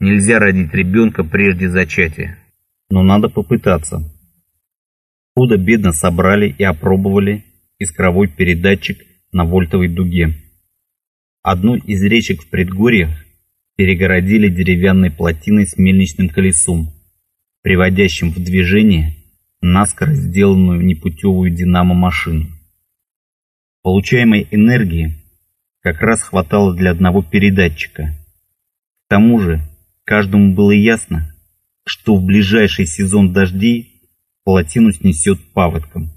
Нельзя родить ребенка прежде зачатия. Но надо попытаться. Худо-бедно собрали и опробовали искровой передатчик на вольтовой дуге. Одну из речек в предгорьях перегородили деревянной плотиной с мельничным колесом, приводящим в движение наскоро сделанную непутевую динамо-машину. Получаемой энергии как раз хватало для одного передатчика. К тому же каждому было ясно, что в ближайший сезон дождей плотину снесет паводком.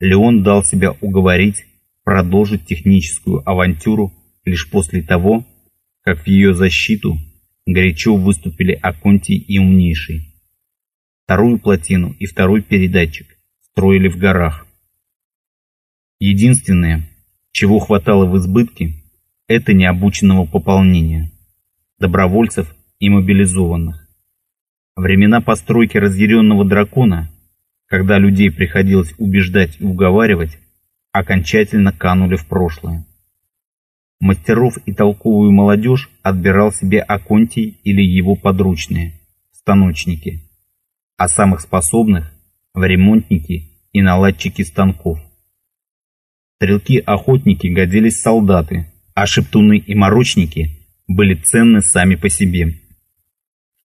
Леон дал себя уговорить продолжить техническую авантюру лишь после того, как в ее защиту горячо выступили Аконтий и Умнейший. Вторую плотину и второй передатчик строили в горах. Единственное, чего хватало в избытке, это необученного пополнения, добровольцев и. Времена постройки разъяренного дракона, когда людей приходилось убеждать и уговаривать, окончательно канули в прошлое. Мастеров и толковую молодежь отбирал себе Аконтий или его подручные, станочники, а самых способных – в ремонтники и наладчики станков. Стрелки-охотники годились солдаты, а шептуны и морочники были ценны сами по себе.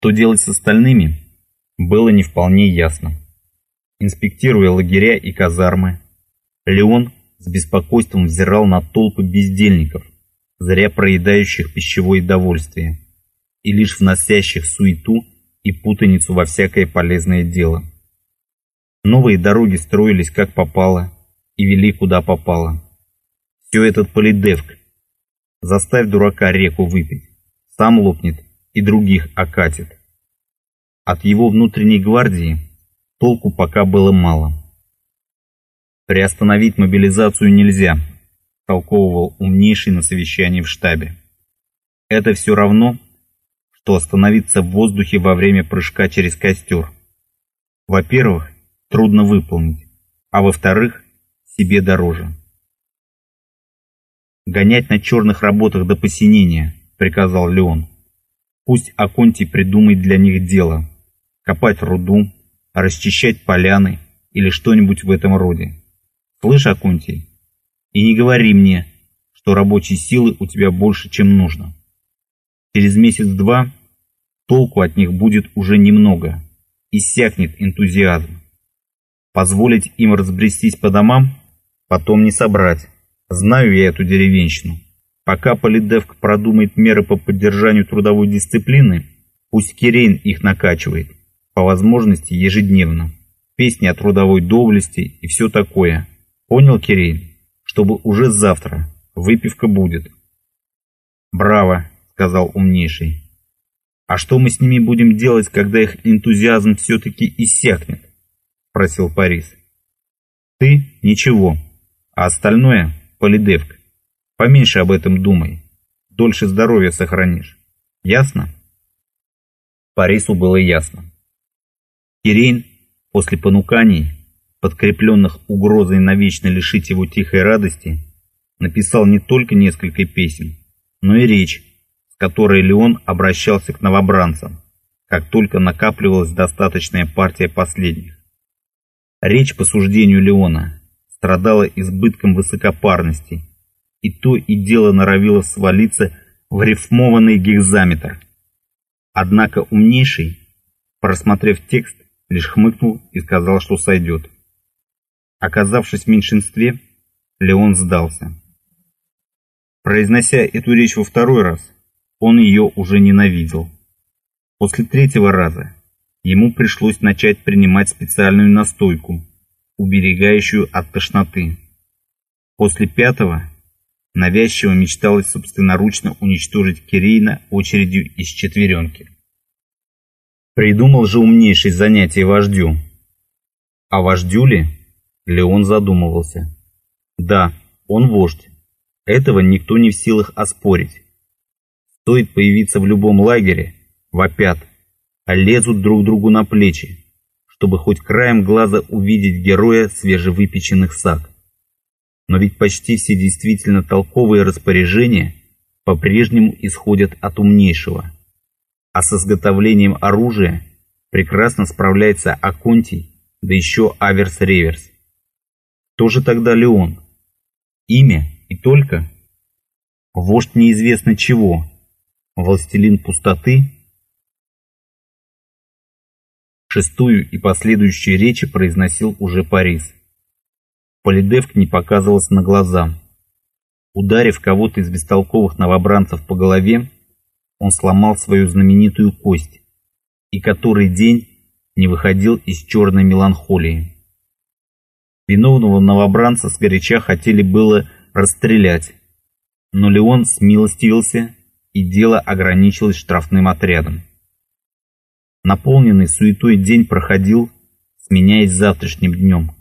Что делать с остальными, было не вполне ясно. Инспектируя лагеря и казармы, Леон с беспокойством взирал на толпы бездельников, зря проедающих пищевое довольствие и лишь вносящих суету и путаницу во всякое полезное дело. Новые дороги строились как попало и вели куда попало. Все этот полидевк. Заставь дурака реку выпить, сам лопнет и других окатит. От его внутренней гвардии толку пока было мало. Приостановить мобилизацию нельзя, толковывал умнейший на совещании в штабе. Это все равно, что остановиться в воздухе во время прыжка через костер. Во-первых, трудно выполнить, а во-вторых, себе дороже. «Гонять на черных работах до посинения», — приказал Леон. «Пусть Аконти придумает для них дело. Копать руду, расчищать поляны или что-нибудь в этом роде. Слышь, Акунтий, и не говори мне, что рабочей силы у тебя больше, чем нужно. Через месяц-два толку от них будет уже немного, иссякнет энтузиазм. Позволить им разбрестись по домам, потом не собрать. Знаю я эту деревенщину. Пока Полидевк продумает меры по поддержанию трудовой дисциплины, пусть Кирейн их накачивает, по возможности ежедневно. Песни о трудовой доблести и все такое – Понял, Кирей? Чтобы уже завтра выпивка будет. Браво, сказал умнейший. А что мы с ними будем делать, когда их энтузиазм все-таки иссякнет? Спросил Парис. Ты ничего, а остальное полидевка. Поменьше об этом думай. Дольше здоровья сохранишь. Ясно? Парису было ясно. Кирейн после понуканий подкрепленных угрозой навечно лишить его тихой радости, написал не только несколько песен, но и речь, с которой Леон обращался к новобранцам, как только накапливалась достаточная партия последних. Речь, по суждению Леона, страдала избытком высокопарности, и то и дело норовило свалиться в рифмованный гекзаметр. Однако умнейший, просмотрев текст, лишь хмыкнул и сказал, что сойдет. Оказавшись в меньшинстве, Леон сдался. Произнося эту речь во второй раз, он ее уже ненавидел. После третьего раза ему пришлось начать принимать специальную настойку, уберегающую от тошноты. После пятого навязчиво мечталось собственноручно уничтожить Кирейна очередью из четверенки. Придумал же умнейший занятие вождю. А вождю ли Леон задумывался. Да, он вождь. Этого никто не в силах оспорить. Стоит появиться в любом лагере, вопят, а лезут друг другу на плечи, чтобы хоть краем глаза увидеть героя свежевыпеченных саг. Но ведь почти все действительно толковые распоряжения по-прежнему исходят от умнейшего. А с изготовлением оружия прекрасно справляется Аконтий, да еще Аверс-Реверс. Кто же тогда Леон? Имя и только? Вождь неизвестно чего. Властелин пустоты? Шестую и последующие речи произносил уже Парис. Полидевк не показывался на глаза. Ударив кого-то из бестолковых новобранцев по голове, он сломал свою знаменитую кость и который день не выходил из черной меланхолии. Виновного новобранца сгоряча хотели было расстрелять, но Леон смилостивился, и дело ограничилось штрафным отрядом. Наполненный суетой день проходил, сменяясь завтрашним днем,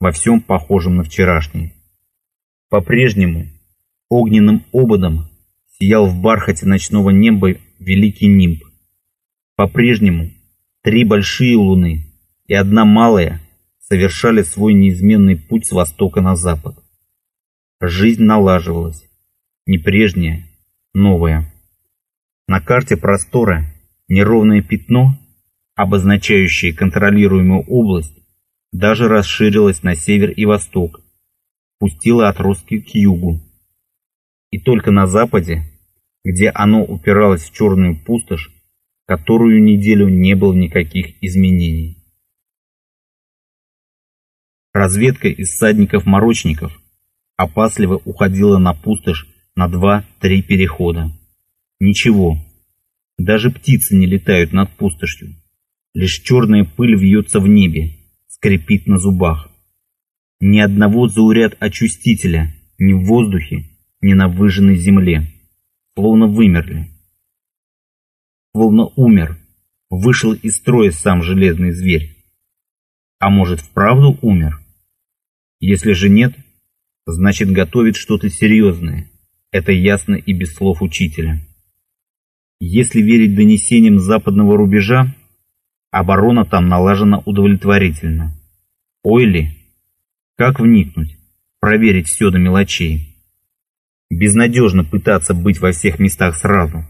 во всем похожем на вчерашний. По-прежнему огненным ободом сиял в бархате ночного неба великий нимб. По-прежнему три большие луны и одна малая совершали свой неизменный путь с востока на запад. Жизнь налаживалась, не прежняя, новая. На карте простора Неровное пятно, обозначающее контролируемую область, даже расширилось на север и восток, пустило отростки к югу. И только на западе, где оно упиралось в черную пустошь, которую неделю не было никаких изменений. Разведка из всадников-морочников опасливо уходила на пустошь на два-три перехода. Ничего, даже птицы не летают над пустошью. Лишь черная пыль вьется в небе, скрипит на зубах. Ни одного зауряд очистителя ни в воздухе, ни на выжженной земле. Словно вымерли. Словно умер, вышел из строя сам железный зверь. А может, вправду умер? Если же нет, значит готовит что-то серьезное. Это ясно и без слов учителя. Если верить донесениям западного рубежа, оборона там налажена удовлетворительно. Ой ли, как вникнуть, проверить все до мелочей? Безнадежно пытаться быть во всех местах сразу.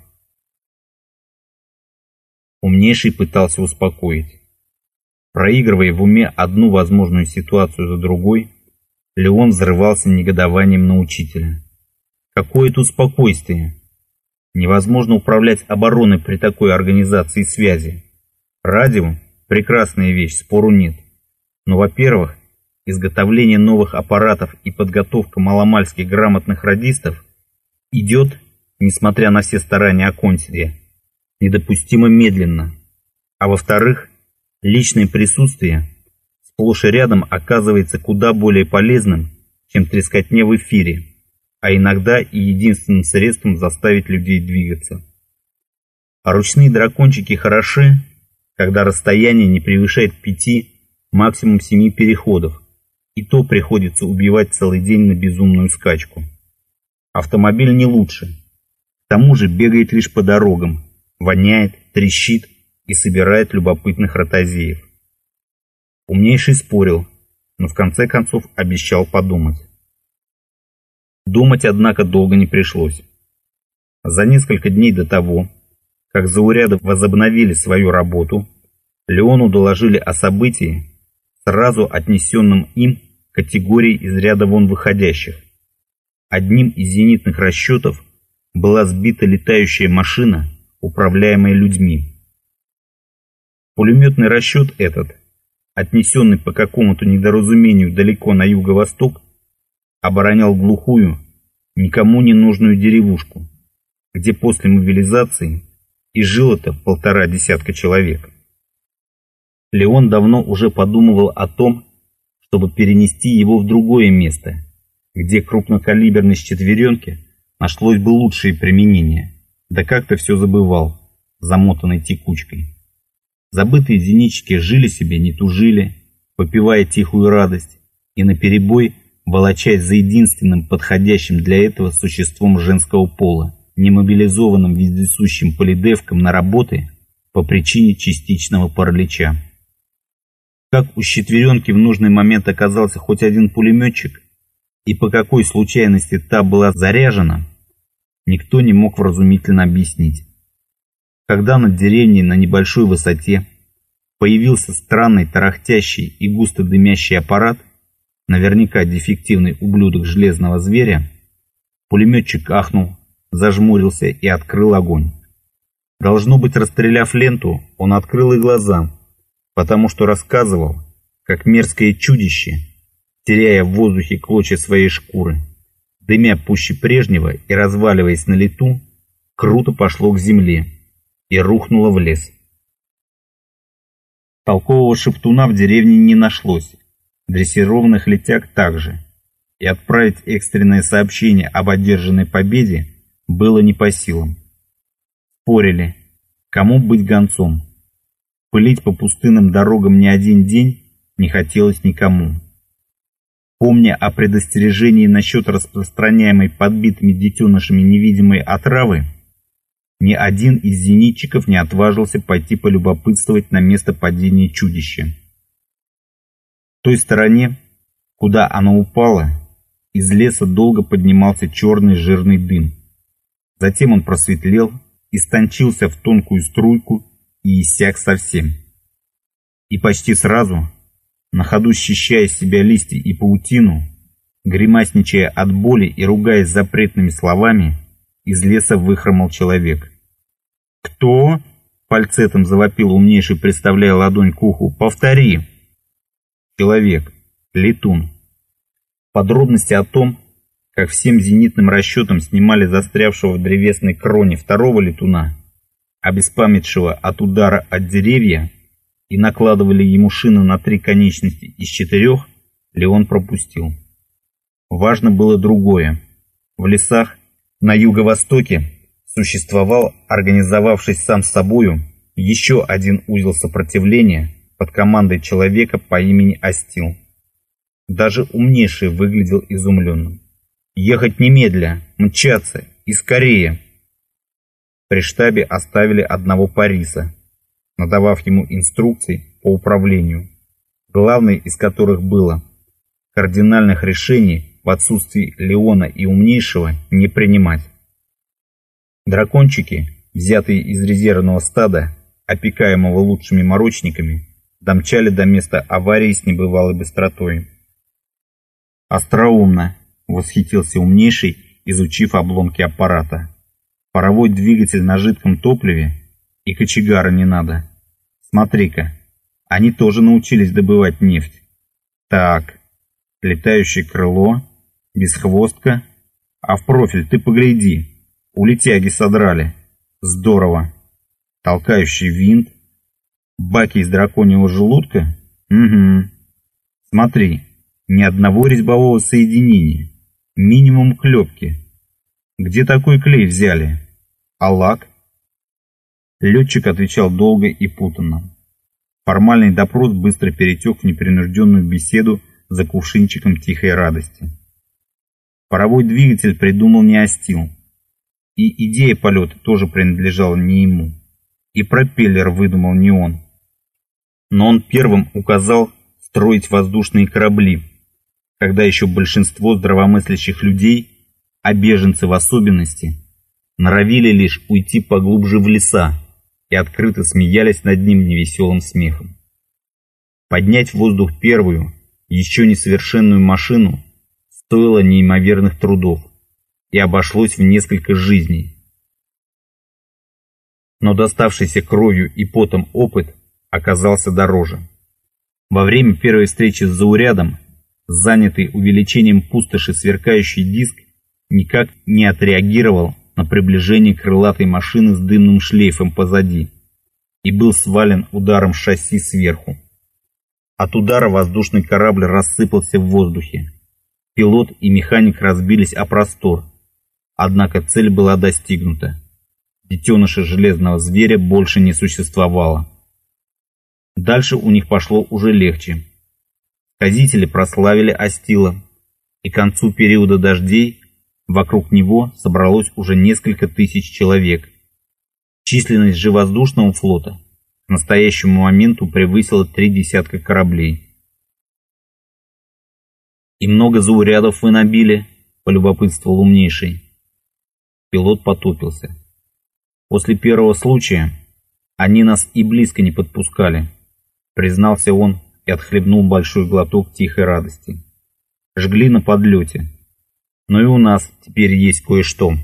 Умнейший пытался успокоить. Проигрывая в уме одну возможную ситуацию за другой, Леон взрывался негодованием на учителя. Какое тут спокойствие! Невозможно управлять обороной при такой организации связи. Радио – прекрасная вещь, спору нет. Но, во-первых, изготовление новых аппаратов и подготовка маломальских грамотных радистов идет, несмотря на все старания Аконтия, недопустимо медленно. А во-вторых, личное присутствие сплошь и рядом оказывается куда более полезным, чем трескотня в эфире а иногда и единственным средством заставить людей двигаться. А ручные дракончики хороши, когда расстояние не превышает пяти, максимум семи переходов, и то приходится убивать целый день на безумную скачку. Автомобиль не лучше. К тому же бегает лишь по дорогам, воняет, трещит и собирает любопытных ротозеев. Умнейший спорил, но в конце концов обещал подумать. Думать, однако, долго не пришлось. За несколько дней до того, как зауряды возобновили свою работу, Леону доложили о событии, сразу отнесенном им категории из ряда вон выходящих. Одним из зенитных расчетов была сбита летающая машина, управляемая людьми. Пулеметный расчет этот, отнесенный по какому-то недоразумению далеко на юго-восток, оборонял глухую, никому не нужную деревушку, где после мобилизации и жило-то полтора десятка человек. Леон давно уже подумывал о том, чтобы перенести его в другое место, где крупнокалиберной четверенке нашлось бы лучшее применение, да как-то все забывал, замотанной текучкой. Забытые зенитчики жили себе, не тужили, попивая тихую радость, и наперебой волочась за единственным подходящим для этого существом женского пола, немобилизованным вездесущим полидевком на работы по причине частичного паралича. Как у четверенки в нужный момент оказался хоть один пулеметчик, и по какой случайности та была заряжена, никто не мог вразумительно объяснить. когда над деревней на небольшой высоте появился странный тарахтящий и густо дымящий аппарат, наверняка дефективный ублюдок железного зверя, пулеметчик ахнул, зажмурился и открыл огонь. Должно быть, расстреляв ленту, он открыл и глаза, потому что рассказывал, как мерзкое чудище, теряя в воздухе клочья своей шкуры, дымя пуще прежнего и разваливаясь на лету, круто пошло к земле и рухнуло в лес. Толкового шептуна в деревне не нашлось, дрессированных летяг также, и отправить экстренное сообщение об одержанной победе было не по силам. Спорили, кому быть гонцом. Пылить по пустынным дорогам не один день не хотелось никому. Помня о предостережении насчет распространяемой подбитыми детенышами невидимой отравы, ни один из зенитчиков не отважился пойти полюбопытствовать на место падения чудища. В той стороне, куда оно упало, из леса долго поднимался черный жирный дым. Затем он просветлел, истончился в тонкую струйку и иссяк совсем. И почти сразу на ходу счищая с себя листья и паутину, гримасничая от боли и ругаясь запретными словами, из леса выхромал человек. «Кто?» — фальцетом завопил умнейший, представляя ладонь к уху. «Повтори!» «Человек. Летун». Подробности о том, как всем зенитным расчетам снимали застрявшего в древесной кроне второго летуна, обеспамятшего от удара от деревья, и накладывали ему шины на три конечности из четырех, Леон пропустил. Важно было другое. В лесах на юго-востоке существовал, организовавшись сам собою, еще один узел сопротивления под командой человека по имени Астил. Даже умнейший выглядел изумленным. «Ехать немедля, мчаться и скорее!» При штабе оставили одного Париса, надавав ему инструкций по управлению, главное из которых было кардинальных решений в отсутствии Леона и умнейшего не принимать. Дракончики, взятые из резервного стада, опекаемого лучшими морочниками, домчали до места аварии с небывалой быстротой. «Остроумно!» — восхитился умнейший, изучив обломки аппарата. «Паровой двигатель на жидком топливе и кочегара не надо. Смотри-ка, они тоже научились добывать нефть. Так, летающее крыло, бесхвостка. А в профиль ты погляди, у летяги содрали. Здорово. Толкающий винт. Баки из драконьего желудка? Угу. Смотри, ни одного резьбового соединения. Минимум клепки. Где такой клей взяли? А лак? Летчик отвечал долго и путанно. Формальный допрос быстро перетек в непринужденную беседу за кувшинчиком тихой радости. Паровой двигатель придумал не Остил. И идея полета тоже принадлежала не ему. И пропеллер выдумал не он. Но он первым указал строить воздушные корабли, когда еще большинство здравомыслящих людей, а беженцы в особенности, норовили лишь уйти поглубже в леса, и открыто смеялись над ним невеселым смехом. Поднять в воздух первую, еще несовершенную машину стоило неимоверных трудов и обошлось в несколько жизней. Но доставшийся кровью и потом опыт оказался дороже. Во время первой встречи с заурядом, занятый увеличением пустоши сверкающий диск никак не отреагировал на приближение крылатой машины с дымным шлейфом позади и был свален ударом шасси сверху. От удара воздушный корабль рассыпался в воздухе. Пилот и механик разбились о простор, однако цель была достигнута. Детеныша железного зверя больше не существовало. Дальше у них пошло уже легче. Сказители прославили Астила, и к концу периода дождей Вокруг него собралось уже несколько тысяч человек. Численность же воздушного флота к настоящему моменту превысила три десятка кораблей. «И много заурядов вы набили?» – полюбопытствовал умнейший. Пилот потупился. После первого случая они нас и близко не подпускали, признался он и отхлебнул большой глоток тихой радости. Жгли на подлете. Но и у нас теперь есть кое-что.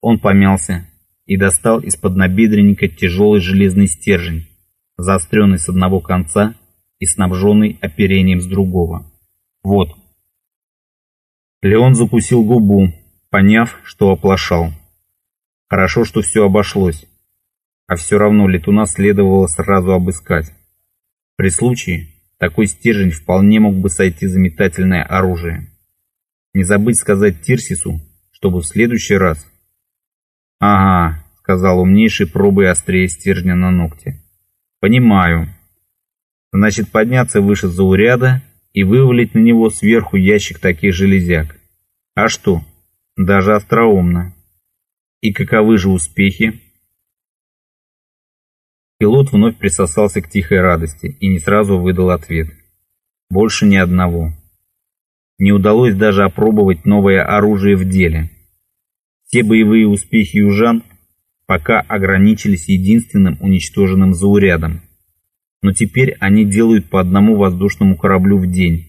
Он помялся и достал из-под набедренника тяжелый железный стержень, заостренный с одного конца и снабженный оперением с другого. Вот. Леон закусил губу, поняв, что оплошал. Хорошо, что все обошлось. А все равно летуна следовало сразу обыскать. При случае такой стержень вполне мог бы сойти за метательное оружие. Не забыть сказать Тирсису, чтобы в следующий раз... «Ага», — сказал умнейший, пробуя острее стержня на ногте. «Понимаю. Значит, подняться выше зауряда и вывалить на него сверху ящик таких железяк. А что? Даже остроумно. И каковы же успехи?» Пилот вновь присосался к тихой радости и не сразу выдал ответ. Больше ни одного. Не удалось даже опробовать новое оружие в деле. Все боевые успехи южан пока ограничились единственным уничтоженным заурядом. Но теперь они делают по одному воздушному кораблю в день.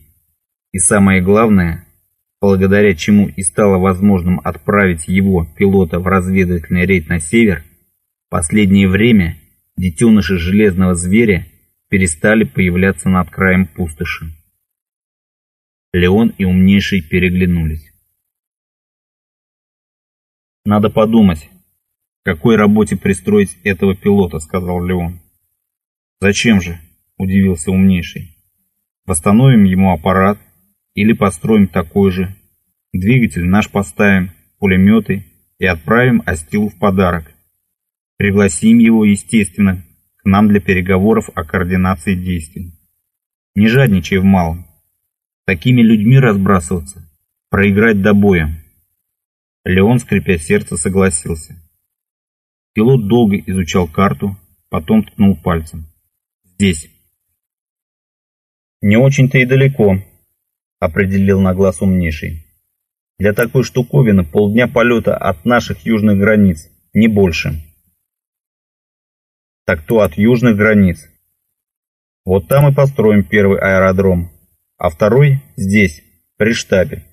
И самое главное, благодаря чему и стало возможным отправить его, пилота, в разведывательный рейд на север, в последнее время – детеныши железного зверя перестали появляться над краем пустоши. Леон и умнейший переглянулись. «Надо подумать, какой работе пристроить этого пилота», — сказал Леон. «Зачем же?» — удивился умнейший. «Восстановим ему аппарат или построим такой же. Двигатель наш поставим, пулеметы и отправим Астилу в подарок. Пригласим его, естественно, к нам для переговоров о координации действий. Не жадничай в малом. Такими людьми разбрасываться, проиграть до боя. Леон, скрипя сердце, согласился. Пилот долго изучал карту, потом ткнул пальцем. Здесь. Не очень-то и далеко, определил на глаз умнейший. Для такой штуковины полдня полета от наших южных границ, не больше так то от южных границ. Вот там и построим первый аэродром, а второй здесь, при штабе.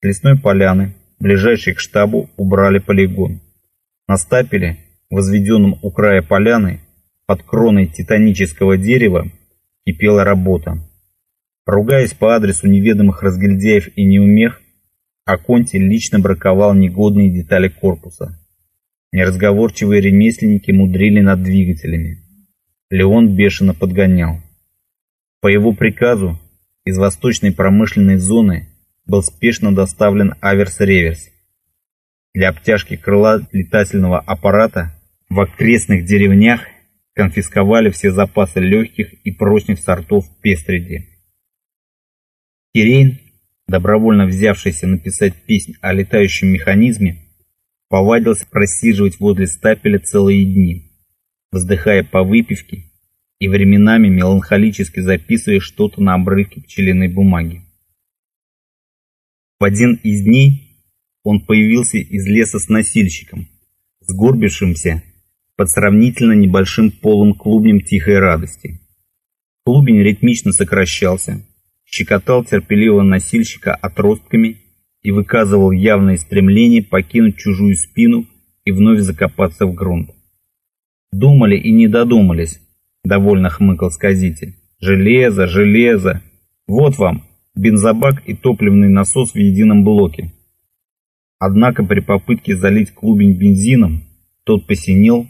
С лесной поляны, ближайшей к штабу, убрали полигон. На стапеле, возведенном у края поляны, под кроной титанического дерева, кипела работа. Ругаясь по адресу неведомых разгильдяев и неумех, Аконти лично браковал негодные детали корпуса. Неразговорчивые ремесленники мудрили над двигателями. Леон бешено подгонял. По его приказу из восточной промышленной зоны был спешно доставлен аверс-реверс. Для обтяжки крыла летательного аппарата в окрестных деревнях конфисковали все запасы легких и прочных сортов пестреди. Кирейн, добровольно взявшийся написать песнь о летающем механизме, повадился просиживать возле стапеля целые дни, вздыхая по выпивке и временами меланхолически записывая что-то на обрывке пчелиной бумаги. В один из дней он появился из леса с носильщиком, сгорбившимся под сравнительно небольшим полым клубнем тихой радости. Клубень ритмично сокращался, щекотал терпеливого носильщика отростками и выказывал явное стремление покинуть чужую спину и вновь закопаться в грунт. «Думали и не додумались», — довольно хмыкал сказитель. «Железо, железо! Вот вам бензобак и топливный насос в едином блоке». Однако при попытке залить клубень бензином, тот посинел,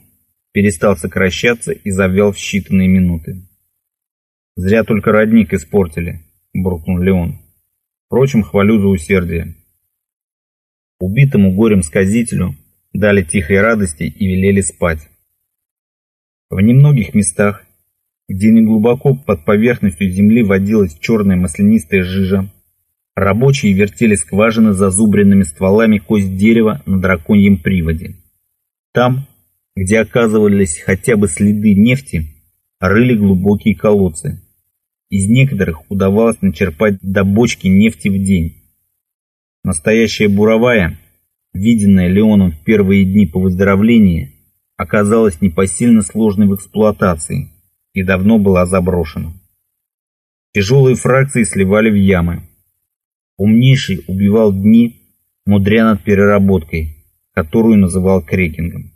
перестал сокращаться и завял в считанные минуты. «Зря только родник испортили», — буркнул Леон. «Впрочем, хвалю за усердие. Убитому горем сказителю дали тихой радости и велели спать. В немногих местах, где неглубоко под поверхностью земли водилась черная маслянистая жижа, рабочие вертели скважины зазубренными стволами кость дерева на драконьем приводе. Там, где оказывались хотя бы следы нефти, рыли глубокие колодцы. Из некоторых удавалось начерпать до бочки нефти в день. Настоящая буровая виденное Леоном в первые дни по выздоровлении, оказалось непосильно сложной в эксплуатации и давно была заброшена. Тяжелые фракции сливали в ямы. Умнейший убивал дни, мудря над переработкой, которую называл крекингом.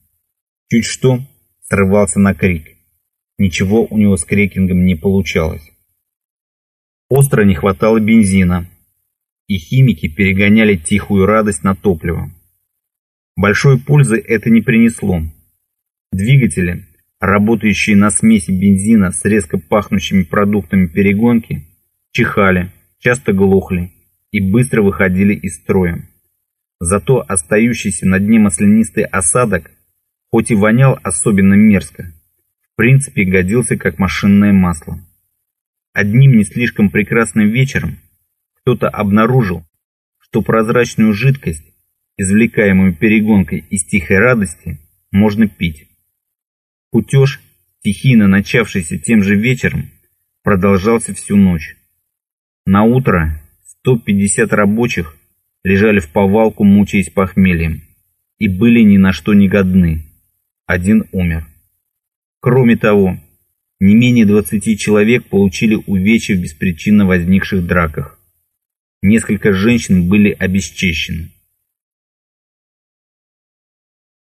Чуть что, срывался на крик. Ничего у него с крекингом не получалось. Остро не хватало бензина, и химики перегоняли тихую радость на топливо. Большой пользы это не принесло. Двигатели, работающие на смеси бензина с резко пахнущими продуктами перегонки, чихали, часто глохли и быстро выходили из строя. Зато остающийся на дне маслянистый осадок, хоть и вонял особенно мерзко, в принципе годился как машинное масло. Одним не слишком прекрасным вечером кто-то обнаружил, что прозрачную жидкость, извлекаемую перегонкой из тихой радости, можно пить. Кутеж, стихийно начавшийся тем же вечером, продолжался всю ночь. На утро 150 рабочих лежали в повалку, мучаясь похмельем, и были ни на что не годны. Один умер. Кроме того, не менее 20 человек получили увечья в беспричинно возникших драках. Несколько женщин были обесчещены.